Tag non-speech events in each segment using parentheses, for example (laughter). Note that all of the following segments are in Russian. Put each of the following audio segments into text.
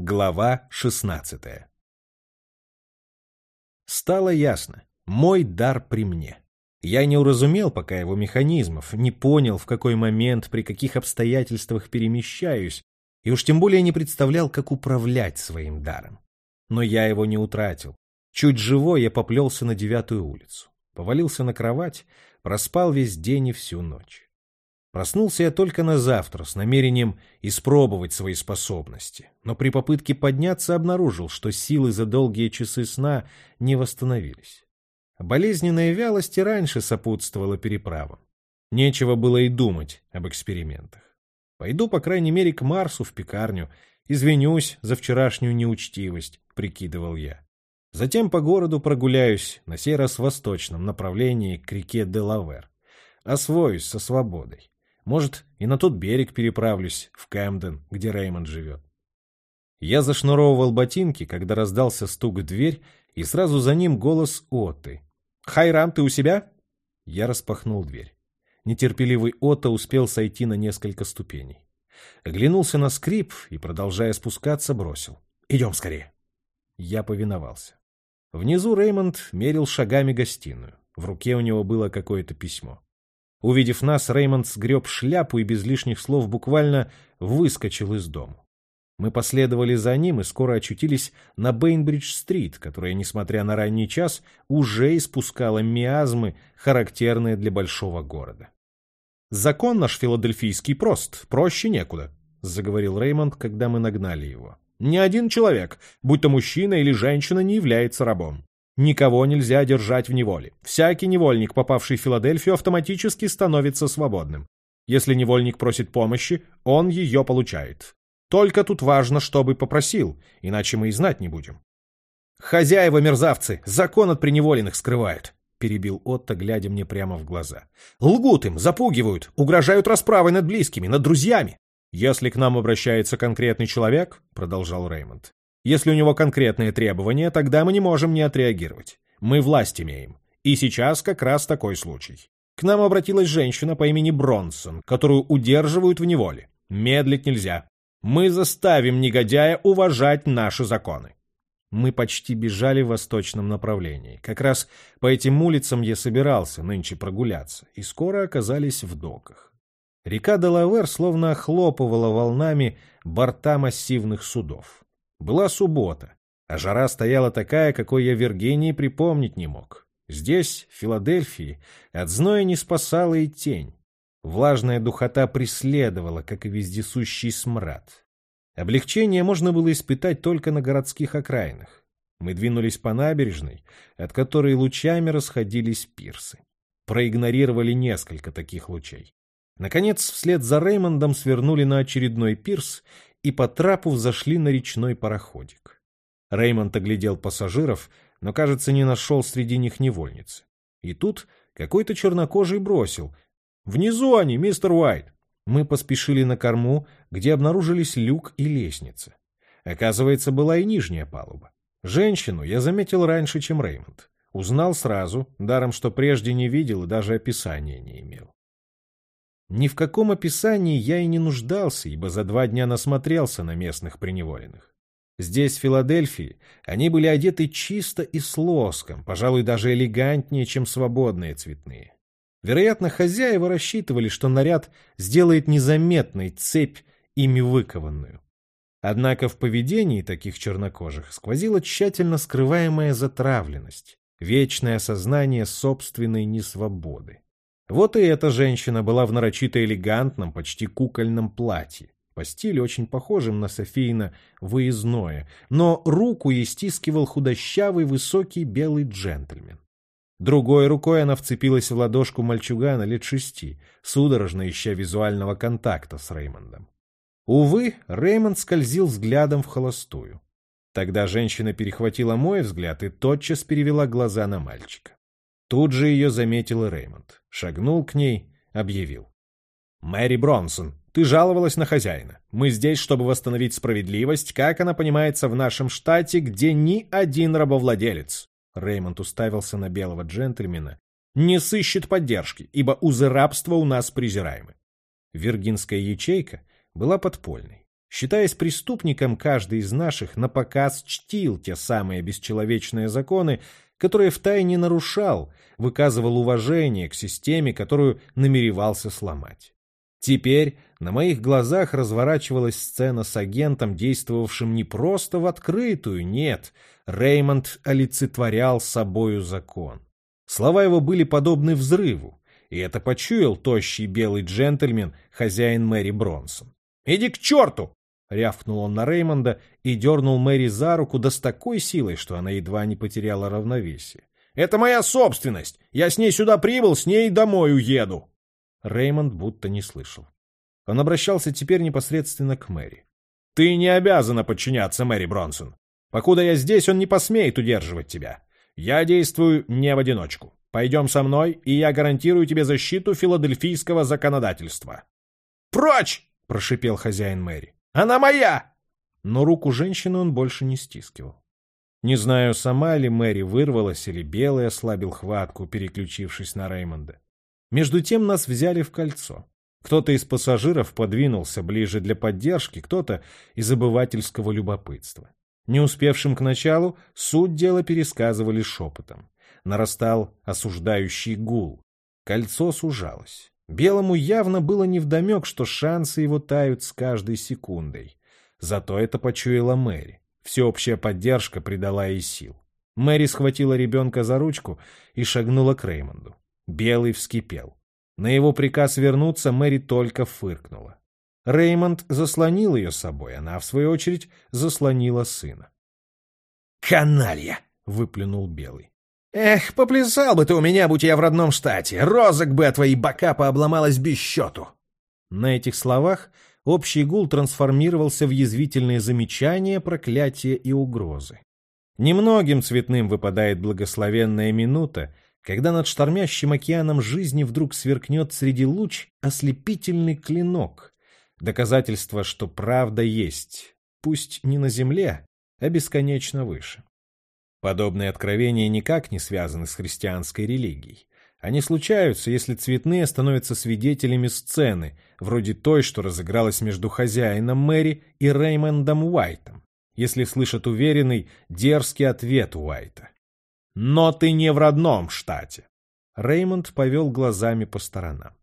Глава 16 Стало ясно, мой дар при мне. Я не уразумел пока его механизмов, не понял, в какой момент, при каких обстоятельствах перемещаюсь, и уж тем более не представлял, как управлять своим даром. Но я его не утратил. Чуть живой я поплелся на девятую улицу. Повалился на кровать, проспал весь день и всю ночь. Проснулся я только на завтра с намерением испробовать свои способности, но при попытке подняться обнаружил, что силы за долгие часы сна не восстановились. Болезненная вялость и раньше сопутствовала переправам. Нечего было и думать об экспериментах. Пойду, по крайней мере, к Марсу в пекарню, извинюсь за вчерашнюю неучтивость, прикидывал я. Затем по городу прогуляюсь, на сей раз в восточном направлении к реке Делавер. Освоюсь со свободой. Может, и на тот берег переправлюсь, в Кэмден, где Реймонд живет. Я зашнуровывал ботинки, когда раздался стук в дверь, и сразу за ним голос Оты. «Хайрам, ты у себя?» Я распахнул дверь. Нетерпеливый Отто успел сойти на несколько ступеней. Оглянулся на скрип и, продолжая спускаться, бросил. «Идем скорее!» Я повиновался. Внизу Реймонд мерил шагами гостиную. В руке у него было какое-то письмо. Увидев нас, Реймонд сгреб шляпу и без лишних слов буквально выскочил из дома. Мы последовали за ним и скоро очутились на Бейнбридж-стрит, которая, несмотря на ранний час, уже испускала миазмы, характерные для большого города. «Закон наш филадельфийский прост, проще некуда», — заговорил Реймонд, когда мы нагнали его. «Ни один человек, будь то мужчина или женщина, не является рабом. Никого нельзя держать в неволе. Всякий невольник, попавший в Филадельфию, автоматически становится свободным. Если невольник просит помощи, он ее получает. Только тут важно, чтобы попросил, иначе мы и знать не будем. «Хозяева мерзавцы, закон от преневоленных скрывают», — перебил Отто, глядя мне прямо в глаза. «Лгут им, запугивают, угрожают расправой над близкими, над друзьями. Если к нам обращается конкретный человек, — продолжал Реймонд, — если у него конкретные требования, тогда мы не можем не отреагировать. Мы власть имеем. И сейчас как раз такой случай. К нам обратилась женщина по имени Бронсон, которую удерживают в неволе. Медлить нельзя. Мы заставим негодяя уважать наши законы. Мы почти бежали в восточном направлении. Как раз по этим улицам я собирался нынче прогуляться, и скоро оказались в доках. Река Делавер словно охлопывала волнами борта массивных судов. Была суббота, а жара стояла такая, какой я в припомнить не мог. Здесь, в Филадельфии, от зноя не спасала и тень. Влажная духота преследовала, как и вездесущий смрад. Облегчение можно было испытать только на городских окраинах. Мы двинулись по набережной, от которой лучами расходились пирсы. Проигнорировали несколько таких лучей. Наконец, вслед за Реймондом свернули на очередной пирс и по трапу взошли на речной пароходик. Реймонд оглядел пассажиров, но, кажется, не нашел среди них невольницы. И тут какой-то чернокожий бросил — «Внизу они, мистер Уайт!» Мы поспешили на корму, где обнаружились люк и лестница. Оказывается, была и нижняя палуба. Женщину я заметил раньше, чем Реймонд. Узнал сразу, даром что прежде не видел и даже описания не имел. Ни в каком описании я и не нуждался, ибо за два дня насмотрелся на местных преневоленных. Здесь, в Филадельфии, они были одеты чисто и с лоском, пожалуй, даже элегантнее, чем свободные цветные. Вероятно, хозяева рассчитывали, что наряд сделает незаметной цепь, ими выкованную. Однако в поведении таких чернокожих сквозила тщательно скрываемая затравленность, вечное осознание собственной несвободы. Вот и эта женщина была в нарочито элегантном, почти кукольном платье, по стилю очень похожем на Софийна выездное, но руку ей стискивал худощавый высокий белый джентльмен. Другой рукой она вцепилась в ладошку мальчугана лет шести, судорожно ища визуального контакта с Реймондом. Увы, Реймонд скользил взглядом в холостую. Тогда женщина перехватила мой взгляд и тотчас перевела глаза на мальчика. Тут же ее заметил Реймонд. Шагнул к ней, объявил. «Мэри Бронсон, ты жаловалась на хозяина. Мы здесь, чтобы восстановить справедливость, как она понимается в нашем штате, где ни один рабовладелец, Реймонд уставился на белого джентльмена, не сыщет поддержки, ибо узы рабства у нас презираемы. Виргинская ячейка была подпольной. Считаясь преступником, каждый из наших напоказ чтил те самые бесчеловечные законы, которые втайне нарушал, выказывал уважение к системе, которую намеревался сломать. Теперь на моих глазах разворачивалась сцена с агентом, действовавшим не просто в открытую, нет, Реймонд олицетворял собою закон. Слова его были подобны взрыву, и это почуял тощий белый джентльмен, хозяин Мэри Бронсон. «Иди к черту!» — рявкнул он на Реймонда и дернул Мэри за руку да с такой силой, что она едва не потеряла равновесие. «Это моя собственность! Я с ней сюда прибыл, с ней домой уеду!» Реймонд будто не слышал. Он обращался теперь непосредственно к Мэри. «Ты не обязана подчиняться Мэри Бронсон. Покуда я здесь, он не посмеет удерживать тебя. Я действую не в одиночку. Пойдем со мной, и я гарантирую тебе защиту филадельфийского законодательства». «Прочь!» — прошипел хозяин Мэри. «Она моя!» Но руку женщины он больше не стискивал. Не знаю, сама ли Мэри вырвалась или Белый ослабил хватку, переключившись на Реймонда. Между тем нас взяли в кольцо. Кто-то из пассажиров подвинулся ближе для поддержки, кто-то из обывательского любопытства. Не успевшим к началу, суть дела пересказывали шепотом. Нарастал осуждающий гул. Кольцо сужалось. Белому явно было невдомек, что шансы его тают с каждой секундой. Зато это почуяла Мэри. Всеобщая поддержка придала ей сил. Мэри схватила ребенка за ручку и шагнула к Реймонду. Белый вскипел. На его приказ вернуться Мэри только фыркнула. Реймонд заслонил ее собой, она, в свою очередь, заслонила сына. «Каналья!» — выплюнул Белый. «Эх, поплясал бы ты у меня, будь я в родном штате, розок бы от твоей бока пообломалась без счету!» На этих словах общий гул трансформировался в язвительные замечания, проклятия и угрозы. Немногим цветным выпадает благословенная минута, когда над штормящим океаном жизни вдруг сверкнет среди луч ослепительный клинок, Доказательство, что правда есть, пусть не на земле, а бесконечно выше. Подобные откровения никак не связаны с христианской религией. Они случаются, если цветные становятся свидетелями сцены, вроде той, что разыгралась между хозяином Мэри и Реймондом Уайтом, если слышат уверенный, дерзкий ответ Уайта. «Но ты не в родном штате!» Реймонд повел глазами по сторонам.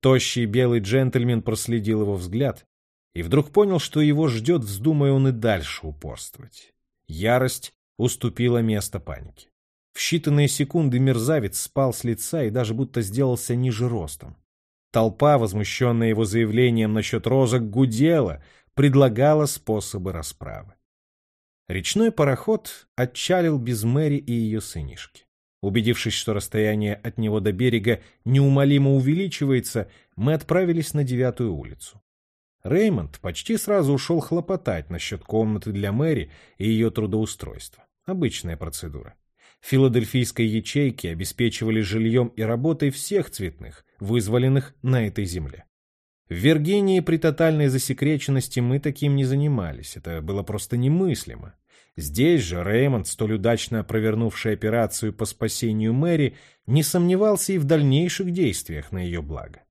Тощий белый джентльмен проследил его взгляд и вдруг понял, что его ждет, вздумая он и дальше упорствовать. Ярость уступила место панике. В считанные секунды мерзавец спал с лица и даже будто сделался ниже ростом. Толпа, возмущенная его заявлением насчет розок, гудела, предлагала способы расправы. Речной пароход отчалил без Мэри и ее сынишки. Убедившись, что расстояние от него до берега неумолимо увеличивается, мы отправились на девятую улицу. Реймонд почти сразу ушел хлопотать насчет комнаты для Мэри и ее трудоустройства. Обычная процедура. Филадельфийской ячейки обеспечивали жильем и работой всех цветных, вызволенных на этой земле. В Виргинии при тотальной засекреченности мы таким не занимались, это было просто немыслимо. Здесь же Реймонд, столь удачно провернувший операцию по спасению Мэри, не сомневался и в дальнейших действиях на ее благо.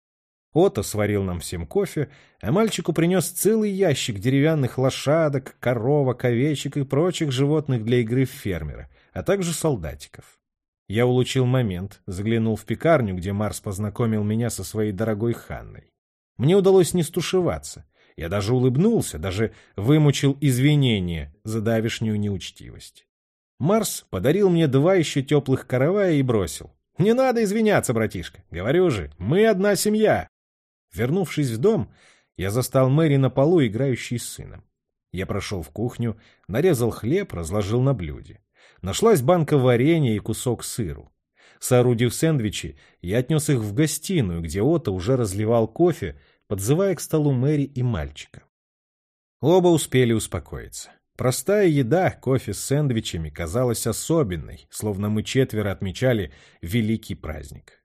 Ото сварил нам всем кофе, а мальчику принес целый ящик деревянных лошадок, коровок, овечек и прочих животных для игры в фермера, а также солдатиков. Я улучил момент, заглянул в пекарню, где Марс познакомил меня со своей дорогой Ханной. Мне удалось не стушеваться. Я даже улыбнулся, даже вымучил извинения за давишнюю неучтивость. Марс подарил мне два еще теплых каравая и бросил. «Не надо извиняться, братишка. Говорю же, мы одна семья». Вернувшись в дом, я застал Мэри на полу, играющей с сыном. Я прошел в кухню, нарезал хлеб, разложил на блюде. Нашлась банка варенья и кусок сыру. Соорудив сэндвичи, я отнес их в гостиную, где Ота уже разливал кофе, подзывая к столу Мэри и мальчика. Оба успели успокоиться. Простая еда, кофе с сэндвичами, казалась особенной, словно мы четверо отмечали великий праздник.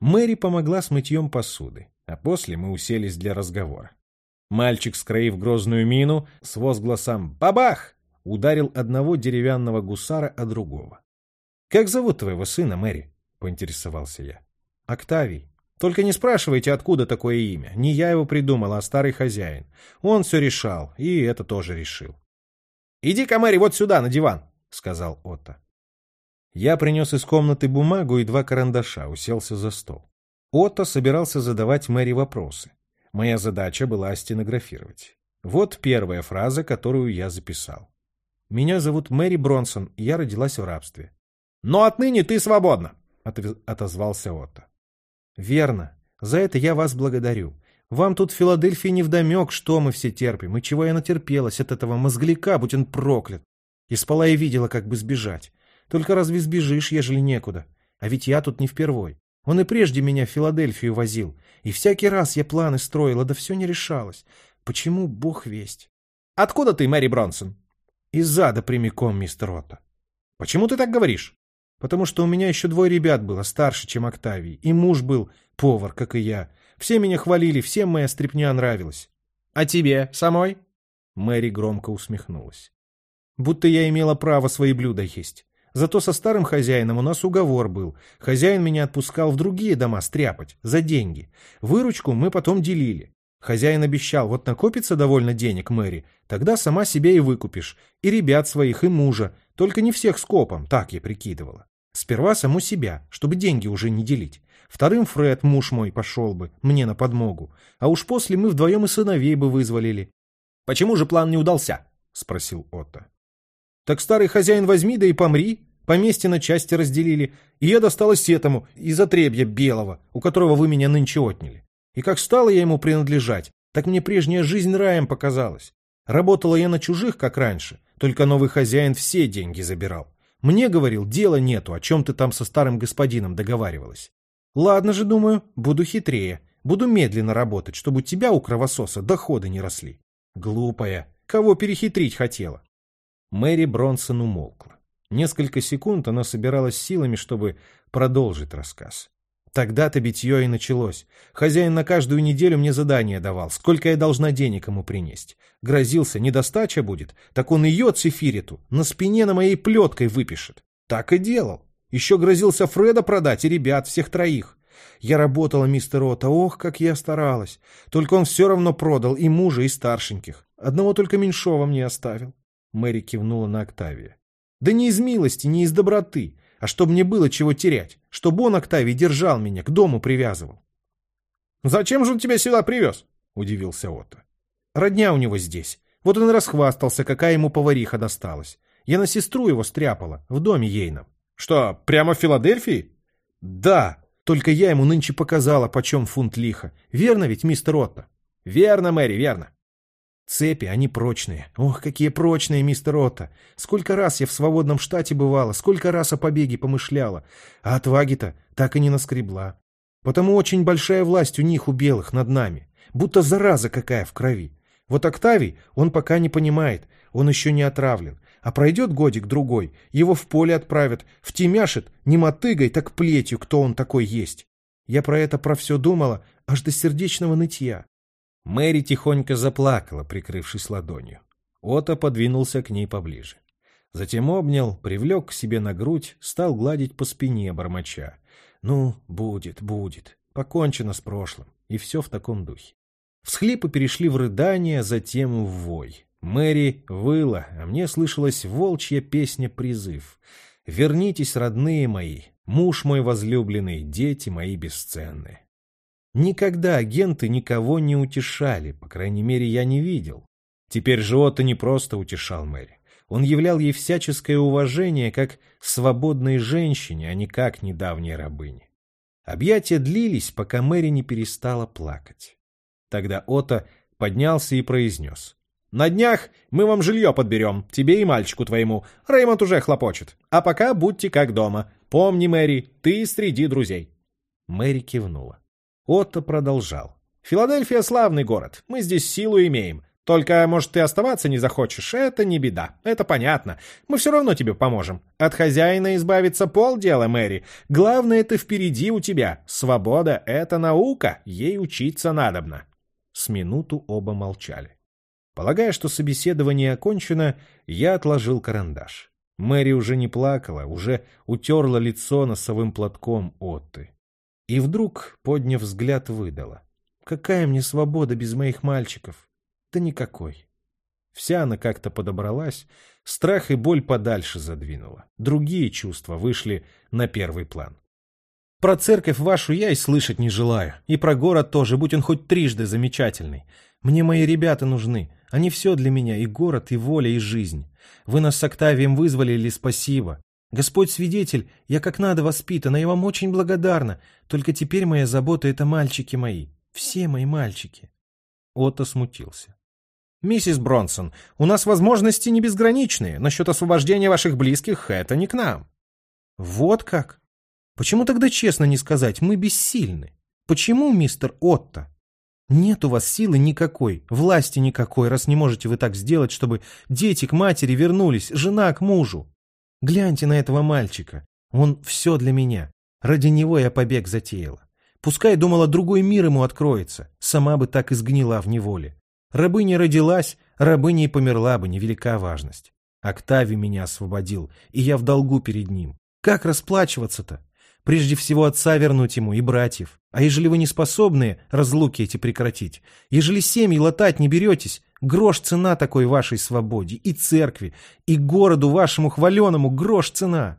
Мэри помогла с мытьем посуды, а после мы уселись для разговора. Мальчик, скроив грозную мину, с возгласом «Бабах!» ударил одного деревянного гусара, а другого. «Как зовут твоего сына, Мэри?» — поинтересовался я. «Октавий», Только не спрашивайте, откуда такое имя. Не я его придумал, а старый хозяин. Он все решал, и это тоже решил. «Иди-ка, Мэри, вот сюда, на диван», — сказал Отто. Я принес из комнаты бумагу и два карандаша, уселся за стол. Отто собирался задавать Мэри вопросы. Моя задача была стенографировать. Вот первая фраза, которую я записал. «Меня зовут Мэри Бронсон, и я родилась в рабстве». «Но отныне ты свободна», — отозвался Отто. «Верно. За это я вас благодарю. Вам тут в Филадельфии невдомек, что мы все терпим, и чего я натерпелась от этого мозгляка, будь он проклят. И спала и видела, как бы сбежать. Только разве сбежишь, ежели некуда? А ведь я тут не впервой. Он и прежде меня в Филадельфию возил. И всякий раз я планы строила, да все не решалось. Почему, бог весть? Откуда ты, Мэри Бронсон? Из зада прямиком, мистер Отто. Почему ты так говоришь? Потому что у меня еще двое ребят было, старше, чем Октавий. И муж был повар, как и я. Все меня хвалили, всем моя стряпня нравилась. А тебе самой? Мэри громко усмехнулась. Будто я имела право свои блюда есть. Зато со старым хозяином у нас уговор был. Хозяин меня отпускал в другие дома стряпать, за деньги. Выручку мы потом делили. Хозяин обещал, вот накопится довольно денег, Мэри, тогда сама себе и выкупишь. И ребят своих, и мужа. Только не всех скопом, так я прикидывала. Сперва саму себя, чтобы деньги уже не делить. Вторым Фред, муж мой, пошел бы, мне на подмогу. А уж после мы вдвоем и сыновей бы вызволили. — Почему же план не удался? — спросил Отто. — Так старый хозяин возьми да и помри. Поместье на части разделили, и я досталась этому, из отребья белого, у которого вы меня нынче отняли. И как стала я ему принадлежать, так мне прежняя жизнь раем показалась. Работала я на чужих, как раньше, только новый хозяин все деньги забирал. Мне, говорил, дела нету, о чем ты там со старым господином договаривалась. Ладно же, думаю, буду хитрее, буду медленно работать, чтобы у тебя, у кровососа, доходы не росли. Глупая, кого перехитрить хотела? Мэри Бронсон умолкла. Несколько секунд она собиралась силами, чтобы продолжить рассказ. Тогда-то битье и началось. Хозяин на каждую неделю мне задание давал, сколько я должна денег ему принести. Грозился, недостача будет, так он ее цифириту на спине на моей плеткой выпишет. Так и делал. Еще грозился Фреда продать и ребят, всех троих. Я работала, мистер Ота, ох, как я старалась. Только он все равно продал и мужа, и старшеньких. Одного только меньшого мне оставил. Мэри кивнула на Октавия. Да не из милости, не из доброты а чтобы мне было чего терять, чтобы он, Октавий, держал меня, к дому привязывал. — Зачем же он тебя сюда привез? — удивился Отто. — Родня у него здесь. Вот он и расхвастался, какая ему повариха досталась. Я на сестру его стряпала, в доме ейном. — Что, прямо в Филадельфии? — Да, только я ему нынче показала, почем фунт лиха. Верно ведь, мистер Отто? — Верно, Мэри, верно. Цепи, они прочные. Ох, какие прочные, мистер Отто. Сколько раз я в свободном штате бывала, сколько раз о побеге помышляла. А отваги-то так и не наскребла. Потому очень большая власть у них, у белых, над нами. Будто зараза какая в крови. Вот Октавий, он пока не понимает, он еще не отравлен. А пройдет годик-другой, его в поле отправят, втемяшет, не мотыгой, так плетью, кто он такой есть. Я про это про все думала, аж до сердечного нытья. Мэри тихонько заплакала, прикрывшись ладонью. Ота подвинулся к ней поближе. Затем обнял, привлек к себе на грудь, стал гладить по спине бормоча. «Ну, будет, будет. Покончено с прошлым». И все в таком духе. Всхлипы перешли в рыдание, затем в вой. Мэри выла, а мне слышалась волчья песня-призыв. «Вернитесь, родные мои, муж мой возлюбленный, дети мои бесценные». Никогда агенты никого не утешали, по крайней мере, я не видел. Теперь же Отто не просто утешал Мэри. Он являл ей всяческое уважение как свободной женщине, а не как недавней рабыне. Объятия длились, пока Мэри не перестала плакать. Тогда Отто поднялся и произнес. «На днях мы вам жилье подберем, тебе и мальчику твоему. Реймонд уже хлопочет. А пока будьте как дома. Помни, Мэри, ты среди друзей». Мэри кивнула. Отто продолжал. «Филадельфия — славный город. Мы здесь силу имеем. Только, может, ты оставаться не захочешь. Это не беда. Это понятно. Мы все равно тебе поможем. От хозяина избавиться полдела, Мэри. Главное, это впереди у тебя. Свобода — это наука. Ей учиться надобно». С минуту оба молчали. Полагая, что собеседование окончено, я отложил карандаш. Мэри уже не плакала, уже утерла лицо носовым платком Отты. И вдруг, подняв взгляд, выдала. «Какая мне свобода без моих мальчиков?» «Да никакой». Вся она как-то подобралась, страх и боль подальше задвинула. Другие чувства вышли на первый план. Про церковь вашу я и слышать не желаю. И про город тоже, будь он хоть трижды замечательный. Мне мои ребята нужны. Они все для меня, и город, и воля, и жизнь. Вы нас с Октавием вызвали или спасибо. Господь свидетель, я как надо воспитана, я вам очень благодарна. Только теперь моя забота — это мальчики мои. Все мои мальчики. Отто смутился. «Миссис Бронсон, у нас возможности не безграничные. Насчет освобождения ваших близких — это не к нам». «Вот как? Почему тогда честно не сказать, мы бессильны? Почему, мистер Отто?» «Нет у вас силы никакой, власти никакой, раз не можете вы так сделать, чтобы дети к матери вернулись, жена к мужу. Гляньте на этого мальчика. Он все для меня. Ради него я побег затеяла. Пускай думала, другой мир ему откроется. Сама бы так и сгнила в неволе. Рабыня родилась, рабыня и померла бы, невелика важность. Октавий меня освободил, и я в долгу перед ним. Как расплачиваться-то? Прежде всего отца вернуть ему и братьев. А ежели вы не способны разлуки эти прекратить, ежели семьи латать не беретесь, грош цена такой вашей свободе, и церкви, и городу вашему хваленому грош цена.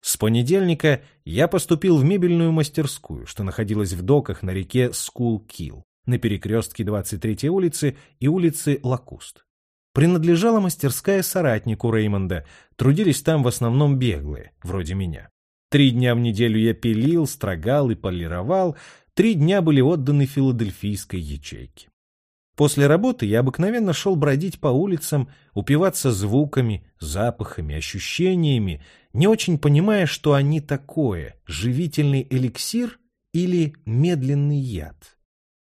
С понедельника я поступил в мебельную мастерскую, что находилась в доках на реке Скулкилл на перекрестке 23-й улицы и улицы Локуст. Принадлежала мастерская соратнику Реймонда, трудились там в основном беглые, вроде меня. Три дня в неделю я пилил, строгал и полировал, три дня были отданы филадельфийской ячейке. После работы я обыкновенно шел бродить по улицам, упиваться звуками, запахами, ощущениями, не очень понимая, что они такое – живительный эликсир или медленный яд.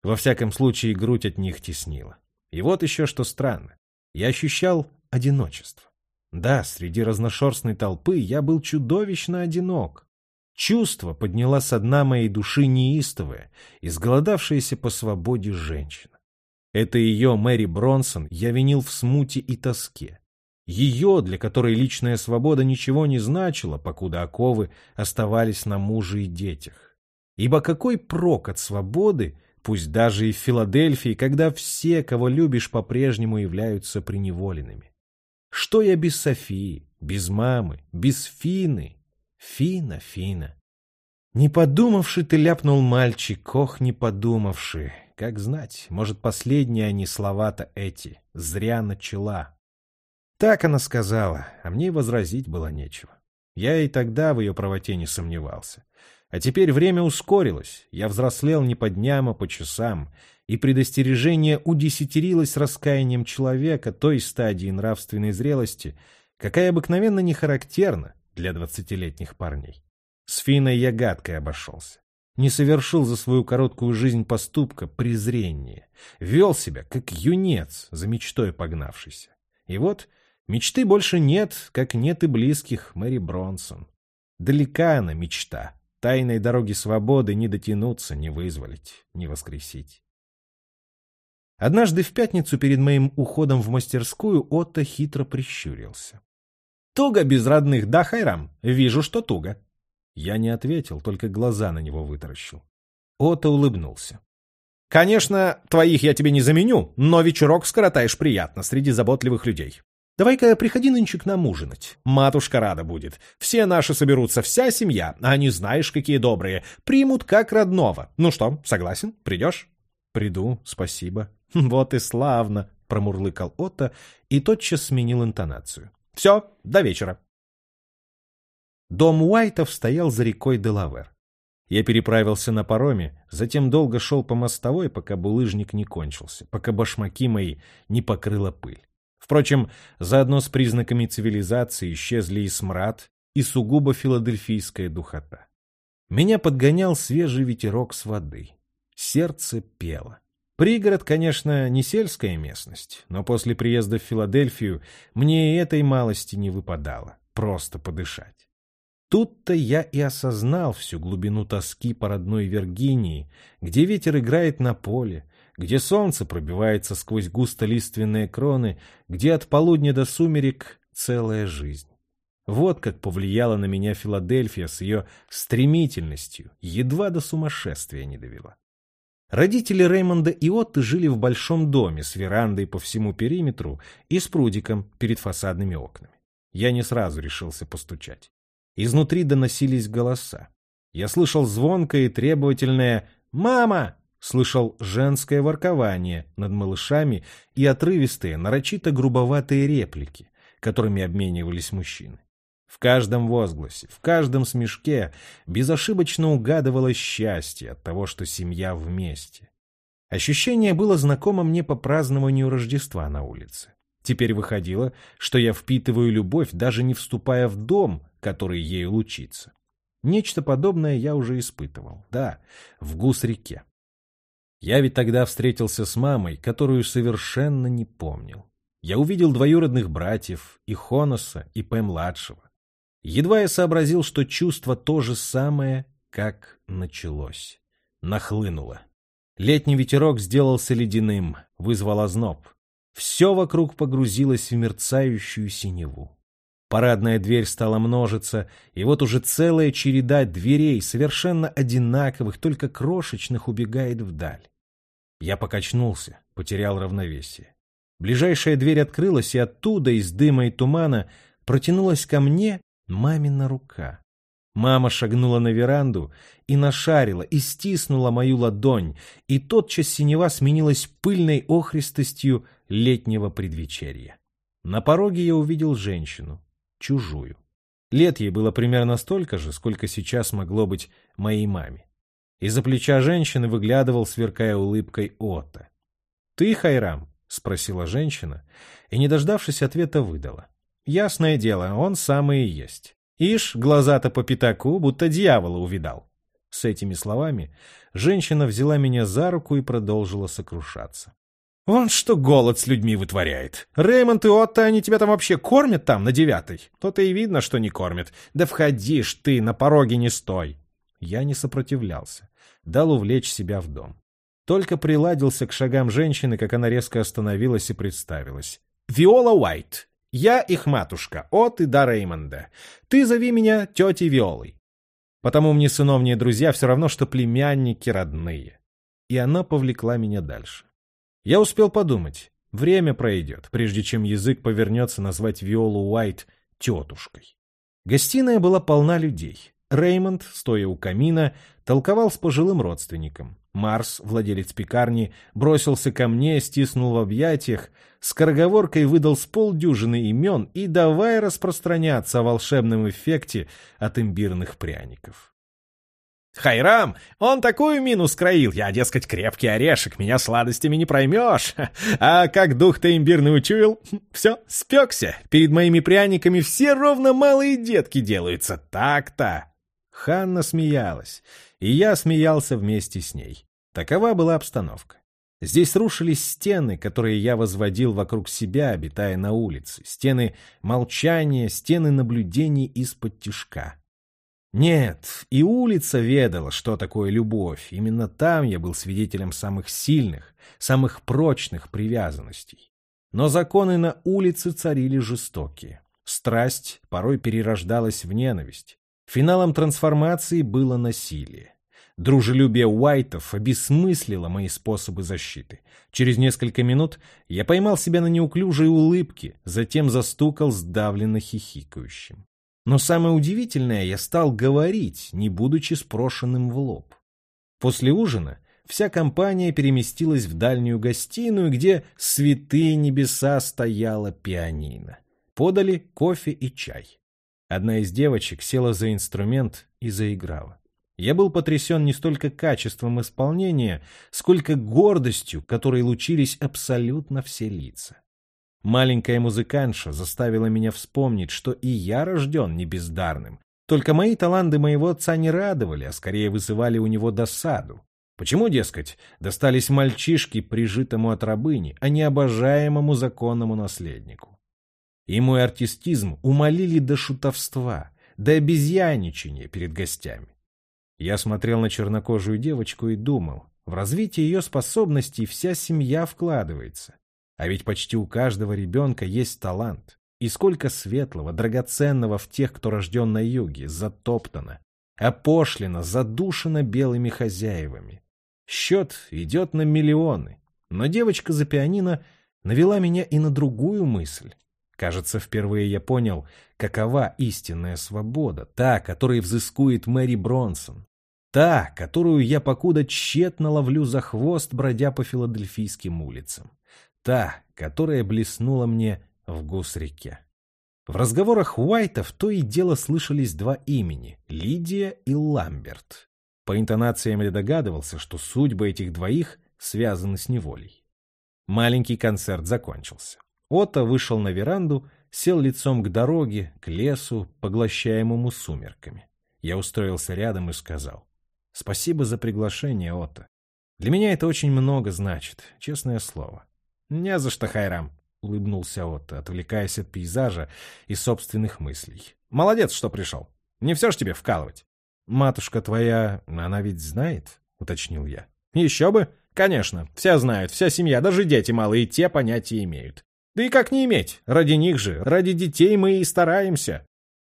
Во всяком случае, грудь от них теснила. И вот еще что странно. Я ощущал одиночество. Да, среди разношерстной толпы я был чудовищно одинок. Чувство подняла со дна моей души неистовая, изголодавшаяся по свободе женщина. Это ее, Мэри Бронсон, я винил в смуте и тоске. Ее, для которой личная свобода ничего не значила, покуда оковы оставались на муже и детях. Ибо какой прок от свободы, пусть даже и в Филадельфии, когда все, кого любишь, по-прежнему являются приневоленными. Что я без Софии, без мамы, без Фины? Фина, Фина. Не подумавши, ты ляпнул мальчик, ох, не подумавши. Как знать, может, последние они слова-то эти. Зря начала. Так она сказала, а мне возразить было нечего. Я и тогда в ее правоте не сомневался. А теперь время ускорилось, я взрослел не по дням, а по часам, и предостережение удесятерилось раскаянием человека той стадии нравственной зрелости, какая обыкновенно не характерна для двадцатилетних парней. С Финой я гадкой обошелся. Не совершил за свою короткую жизнь поступка презрения. Вел себя, как юнец, за мечтой погнавшийся. И вот мечты больше нет, как нет и близких Мэри Бронсон. Далека она, мечта, Тайной дороги свободы не дотянуться, не вызволить, не воскресить. Однажды в пятницу перед моим уходом в мастерскую Отто хитро прищурился. «Туго без родных, да, Хайрам? Вижу, что туго». Я не ответил, только глаза на него вытаращил. Отто улыбнулся. «Конечно, твоих я тебе не заменю, но вечерок скоротаешь приятно среди заботливых людей. Давай-ка приходи нынче к нам ужинать. Матушка рада будет. Все наши соберутся, вся семья. А они знаешь, какие добрые. Примут как родного. Ну что, согласен? Придешь? Приду, спасибо. (laughs) Вот и славно, промурлыкал Отто и тотчас сменил интонацию. Все, до вечера. Дом Уайтов стоял за рекой Делавер. Я переправился на пароме, затем долго шел по мостовой, пока булыжник не кончился, пока башмаки мои не покрыла пыль. Впрочем, заодно с признаками цивилизации исчезли и смрад, и сугубо филадельфийская духота. Меня подгонял свежий ветерок с воды. Сердце пело. Пригород, конечно, не сельская местность, но после приезда в Филадельфию мне этой малости не выпадало, просто подышать. Тут-то я и осознал всю глубину тоски по родной Виргинии, где ветер играет на поле, где солнце пробивается сквозь густо лиственные кроны, где от полудня до сумерек целая жизнь. Вот как повлияла на меня Филадельфия с ее стремительностью, едва до сумасшествия не довела. Родители Реймонда и Отты жили в большом доме с верандой по всему периметру и с прудиком перед фасадными окнами. Я не сразу решился постучать. Изнутри доносились голоса. Я слышал звонкое и требовательное «Мама!», слышал женское воркование над малышами и отрывистые, нарочито грубоватые реплики, которыми обменивались мужчины. В каждом возгласе, в каждом смешке безошибочно угадывалось счастье от того, что семья вместе. Ощущение было знакомо мне по празднованию Рождества на улице. Теперь выходило, что я впитываю любовь, даже не вступая в дом, который ею лучится. Нечто подобное я уже испытывал, да, в Гус-реке. Я ведь тогда встретился с мамой, которую совершенно не помнил. Я увидел двоюродных братьев, и Хоноса, и П-младшего. Едва я сообразил, что чувство то же самое, как началось. Нахлынуло. Летний ветерок сделался ледяным, вызвал озноб. Все вокруг погрузилось в мерцающую синеву. Парадная дверь стала множиться, и вот уже целая череда дверей, совершенно одинаковых, только крошечных, убегает вдаль. Я покачнулся, потерял равновесие. Ближайшая дверь открылась, и оттуда, из дыма и тумана, протянулась ко мне Мамина рука. Мама шагнула на веранду и нашарила, и стиснула мою ладонь, и тотчас синева сменилась пыльной охристостью летнего предвечерья. На пороге я увидел женщину, чужую. Лет ей было примерно столько же, сколько сейчас могло быть моей маме. Из-за плеча женщины выглядывал, сверкая улыбкой, Отто. «Ты, Хайрам?» — спросила женщина, и, не дождавшись ответа, выдала. Ясное дело, он самый и есть. Ишь, глаза-то по пятаку, будто дьявола увидал. С этими словами женщина взяла меня за руку и продолжила сокрушаться. Он что голод с людьми вытворяет. Реймонд и Отто, они тебя там вообще кормят там, на девятой? То-то и видно, что не кормят. Да входишь ты, на пороге не стой. Я не сопротивлялся. Дал увлечь себя в дом. Только приладился к шагам женщины, как она резко остановилась и представилась. «Виола Уайт, я их матушка, от и до Реймонда. Ты зови меня тетей Виолой. Потому мне сыновние друзья все равно, что племянники родные. И она повлекла меня дальше. Я успел подумать. Время пройдет, прежде чем язык повернется назвать Виолу Уайт тетушкой. Гостиная была полна людей. Реймонд, стоя у камина, толковал с пожилым родственником. Марс, владелец пекарни, бросился ко мне, стиснул в объятиях, скороговоркой выдал с полдюжины имен и давай распространяться о волшебном эффекте от имбирных пряников. Хайрам, он такую мину скроил, я, дескать, крепкий орешек, меня сладостями не проймешь. (laughs) А как дух-то имбирный учуял, (laughs) все, спекся. Перед моими пряниками все ровно малые детки делаются, так-то. Ханна смеялась, и я смеялся вместе с ней. Такова была обстановка. Здесь рушились стены, которые я возводил вокруг себя, обитая на улице, стены молчания, стены наблюдений из-под тишка. Нет, и улица ведала, что такое любовь. Именно там я был свидетелем самых сильных, самых прочных привязанностей. Но законы на улице царили жестокие. Страсть порой перерождалась в ненависть. Финалом трансформации было насилие. Дружелюбие Уайтов обесмыслило мои способы защиты. Через несколько минут я поймал себя на неуклюжей улыбке, затем застукал сдавленно хихикающим. Но самое удивительное, я стал говорить, не будучи спрошенным в лоб. После ужина вся компания переместилась в дальнюю гостиную, где святые небеса стояла пианино. Подали кофе и чай. Одна из девочек села за инструмент и заиграла. Я был потрясен не столько качеством исполнения, сколько гордостью, которой лучились абсолютно все лица. Маленькая музыкантша заставила меня вспомнить, что и я рожден не бездарным. Только мои таланты моего отца не радовали, а скорее вызывали у него досаду. Почему, дескать, достались мальчишки, прижитому от рабыни, а не обожаемому законному наследнику? И мой артистизм умолили до шутовства, до обезьяничания перед гостями. Я смотрел на чернокожую девочку и думал, в развитие ее способностей вся семья вкладывается. А ведь почти у каждого ребенка есть талант. И сколько светлого, драгоценного в тех, кто рожден на юге, затоптано, опошлено, задушено белыми хозяевами. Счет идет на миллионы. Но девочка за пианино навела меня и на другую мысль. Кажется, впервые я понял, какова истинная свобода, та, которой взыскует Мэри Бронсон, та, которую я покуда тщетно ловлю за хвост, бродя по филадельфийским улицам, та, которая блеснула мне в гус-реке. В разговорах Уайтов то и дело слышались два имени — Лидия и Ламберт. По интонациям я догадывался, что судьбы этих двоих связаны с неволей. Маленький концерт закончился. Отто вышел на веранду, сел лицом к дороге, к лесу, поглощаемому сумерками. Я устроился рядом и сказал. «Спасибо за приглашение, Отто. Для меня это очень много значит, честное слово». «Не за что, Хайрам», — улыбнулся Отто, отвлекаясь от пейзажа и собственных мыслей. «Молодец, что пришел. Не все ж тебе вкалывать». «Матушка твоя, она ведь знает?» — уточнил я. «Еще бы. Конечно, все знают, вся семья, даже дети малые, те понятия имеют. Да и как не иметь? Ради них же, ради детей мы и стараемся.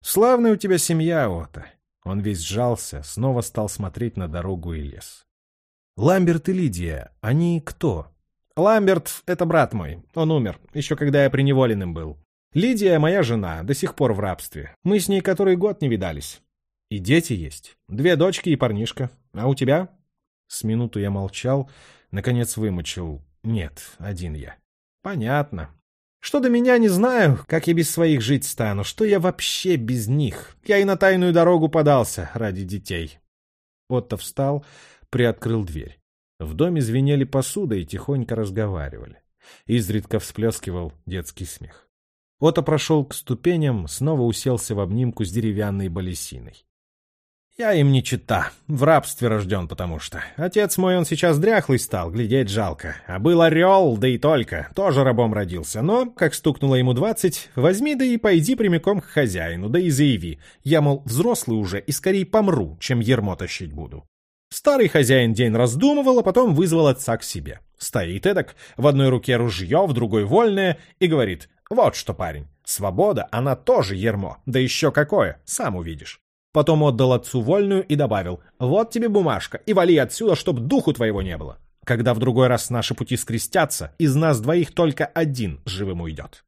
Славная у тебя семья, Ота. Он весь сжался, снова стал смотреть на дорогу и лес. Ламберт и Лидия, они кто? Ламберт — это брат мой. Он умер, еще когда я приневоленным был. Лидия — моя жена, до сих пор в рабстве. Мы с ней который год не видались. И дети есть. Две дочки и парнишка. А у тебя? С минуту я молчал, наконец вымочил. Нет, один я. Понятно. Что до меня, не знаю, как я без своих жить стану, что я вообще без них. Я и на тайную дорогу подался ради детей. Отто встал, приоткрыл дверь. В доме звенели посуда и тихонько разговаривали. Изредка всплескивал детский смех. Отто прошел к ступеням, снова уселся в обнимку с деревянной балесиной. Я им не чита. В рабстве рожден, потому что. Отец мой, он сейчас дряхлый стал, глядеть жалко. А был орел, да и только. Тоже рабом родился. Но, как стукнуло ему двадцать, возьми да и пойди прямиком к хозяину, да и заяви. Я, мол, взрослый уже и скорее помру, чем ермо тащить буду. Старый хозяин день раздумывал, а потом вызвал отца к себе. Стоит эдак, в одной руке ружье, в другой вольное, и говорит, вот что, парень, свобода, она тоже ермо, да еще какое, сам увидишь. Потом отдал отцу вольную и добавил «Вот тебе бумажка, и вали отсюда, чтоб духу твоего не было. Когда в другой раз наши пути скрестятся, из нас двоих только один живым уйдет».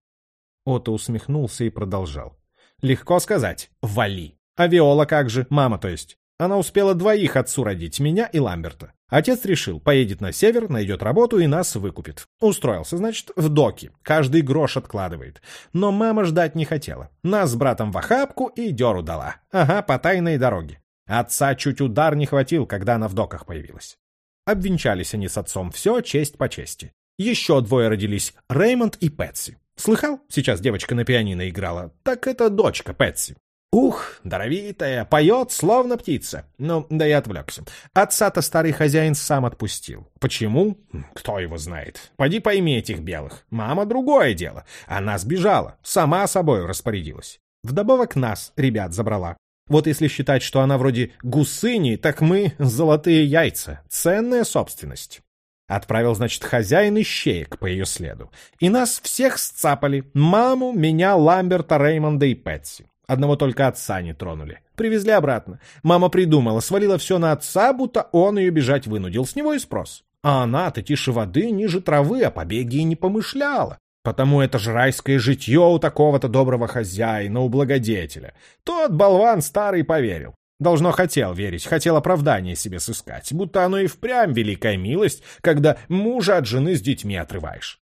Ото усмехнулся и продолжал. «Легко сказать. Вали. А Виола как же? Мама, то есть. Она успела двоих отцу родить, меня и Ламберта. Отец решил, поедет на север, найдет работу и нас выкупит. Устроился, значит, в доки. Каждый грош откладывает. Но мама ждать не хотела. Нас с братом в охапку и деру дала. Ага, по тайной дороге. Отца чуть удар не хватил, когда она в доках появилась. Обвенчались они с отцом, все честь по чести. Еще двое родились, Реймонд и Пэтси. Слыхал? Сейчас девочка на пианино играла. Так это дочка Пэтси. Ух, даровитая, поет, словно птица. Ну, да я отвлекся. Отца-то старый хозяин сам отпустил. Почему? Кто его знает. Пойди пойми этих белых. Мама другое дело. Она сбежала, сама собой распорядилась. Вдобавок нас, ребят, забрала. Вот если считать, что она вроде гусыни, так мы золотые яйца, ценная собственность. Отправил, значит, хозяин ищеек по ее следу. И нас всех сцапали. Маму, меня, Ламберта, Реймонда и Пэтси. Одного только отца не тронули. Привезли обратно. Мама придумала, свалила все на отца, будто он ее бежать вынудил. С него и спрос. А она-то тише воды, ниже травы, о побеге и не помышляла. Потому это ж райское житье у такого-то доброго хозяина, у благодетеля. Тот болван старый поверил. Должно хотел верить, хотел оправдание себе сыскать, будто оно и впрямь великая милость, когда мужа от жены с детьми отрываешь.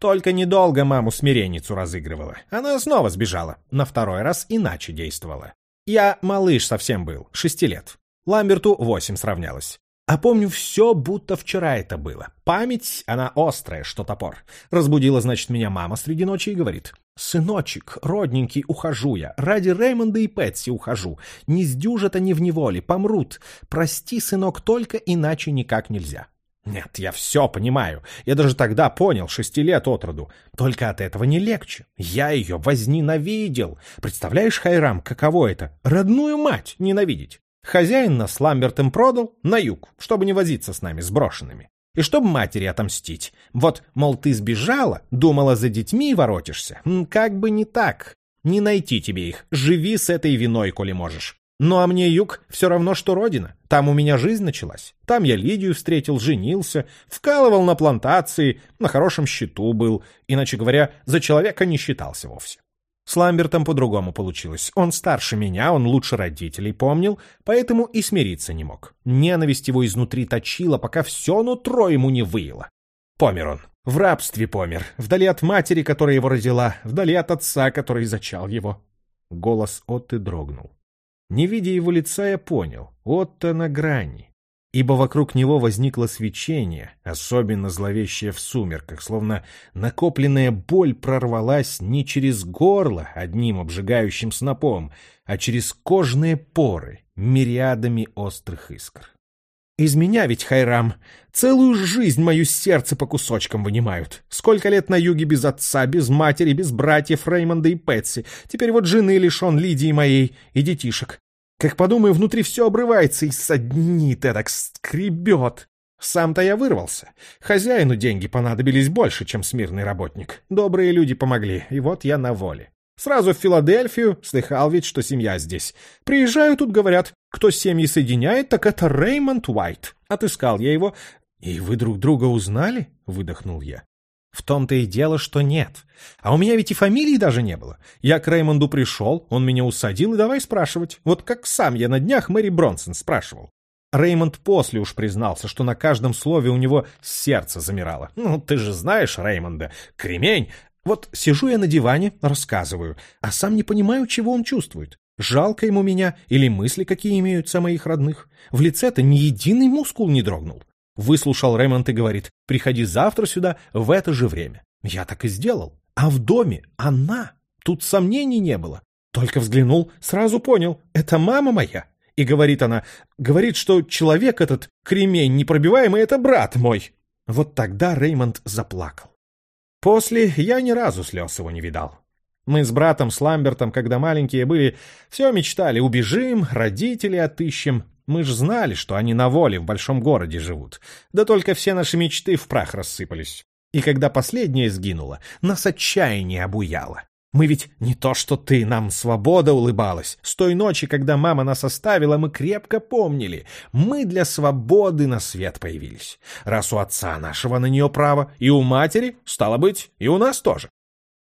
Только недолго маму смиренницу разыгрывала. Она снова сбежала. На второй раз иначе действовала. Я малыш совсем был, шести лет. Ламберту восемь сравнялось. А помню все, будто вчера это было. Память, она острая, что топор. Разбудила, значит, меня мама среди ночи и говорит. «Сыночек, родненький, ухожу я. Ради Реймонда и Пэтси ухожу. Не сдюжат они в неволе, помрут. Прости, сынок, только иначе никак нельзя. Нет, я все понимаю. Я даже тогда понял, шести лет от роду. Только от этого не легче. Я ее возненавидел. Представляешь, Хайрам, каково это? Родную мать ненавидеть. Хозяин нас Ламбертом продал на юг, чтобы не возиться с нами сброшенными. И чтоб матери отомстить. Вот, мол, ты сбежала, думала, за детьми воротишься. Как бы не так. Не найти тебе их. Живи с этой виной, коли можешь. Ну а мне юг все равно, что родина. Там у меня жизнь началась. Там я Лидию встретил, женился, вкалывал на плантации, на хорошем счету был. Иначе говоря, за человека не считался вовсе. С Ламбертом по-другому получилось. Он старше меня, он лучше родителей помнил, поэтому и смириться не мог. Ненависть его изнутри точила, пока все нутро ему не выело. Помер он. В рабстве помер. Вдали от матери, которая его родила, вдали от отца, который зачал его. Голос Отты дрогнул. Не видя его лица, я понял, Отто на грани, ибо вокруг него возникло свечение, особенно зловещее в сумерках, словно накопленная боль прорвалась не через горло одним обжигающим снопом, а через кожные поры мириадами острых искр. Из меня ведь, Хайрам, целую жизнь мою сердце по кусочкам вынимают. Сколько лет на юге без отца, без матери, без братьев Реймонда и Пэтси. Теперь вот жены лишен Лидии моей и детишек. Как подумаю, внутри все обрывается и саднит, эдак скребет. Сам-то я вырвался. Хозяину деньги понадобились больше, чем смирный работник. Добрые люди помогли, и вот я на воле. Сразу в Филадельфию, слыхал ведь, что семья здесь. Приезжаю, тут говорят, кто семьи соединяет, так это Реймонд Уайт. Отыскал я его. И вы друг друга узнали? Выдохнул я. В том-то и дело, что нет. А у меня ведь и фамилии даже не было. Я к Реймонду пришел, он меня усадил и давай спрашивать. Вот как сам я на днях Мэри Бронсон спрашивал. Реймонд после уж признался, что на каждом слове у него сердце замирало. Ну, ты же знаешь Реймонда. Кремень, вот сижу я на диване, рассказываю, а сам не понимаю, чего он чувствует. Жалко ему меня или мысли какие имеются о моих родных. В лице-то ни единый мускул не дрогнул. Выслушал Рэймонд и говорит, приходи завтра сюда в это же время. Я так и сделал. А в доме она. Тут сомнений не было. Только взглянул, сразу понял, это мама моя. И говорит она, говорит, что человек этот, кремень непробиваемый, это брат мой. Вот тогда Реймонд заплакал. После я ни разу слез его не видал. Мы с братом, с Ламбертом, когда маленькие были, все мечтали, убежим, родителей отыщем. Мы ж знали, что они на воле в большом городе живут. Да только все наши мечты в прах рассыпались. И когда последняя сгинула, нас отчаяние обуяло. Мы ведь не то что ты, нам свобода улыбалась. С той ночи, когда мама нас оставила, мы крепко помнили. Мы для свободы на свет появились. Раз у отца нашего на нее право, и у матери, стало быть, и у нас тоже.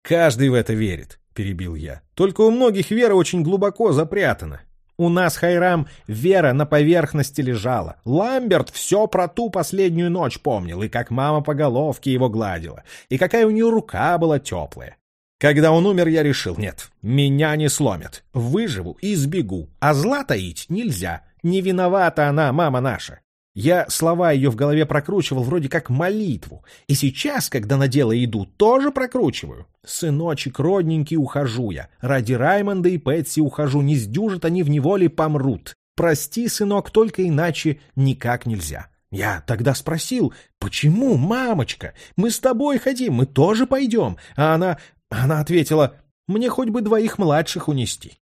Каждый в это верит, перебил я. Только у многих вера очень глубоко запрятана. У нас, Хайрам, вера на поверхности лежала. Ламберт все про ту последнюю ночь помнил, и как мама по головке его гладила, и какая у нее рука была теплая. Когда он умер, я решил, нет, меня не сломят. Выживу и сбегу. А зла таить нельзя. Не виновата она, мама наша. Я слова ее в голове прокручивал вроде как молитву. И сейчас, когда на дело иду, тоже прокручиваю. Сыночек родненький, ухожу я. Ради Раймонда и Пэтси ухожу. Не сдюжат они в неволе, помрут. Прости, сынок, только иначе никак нельзя. Я тогда спросил, почему, мамочка? Мы с тобой хотим, мы тоже пойдем. А она, она ответила, «Мне хоть бы двоих младших унести».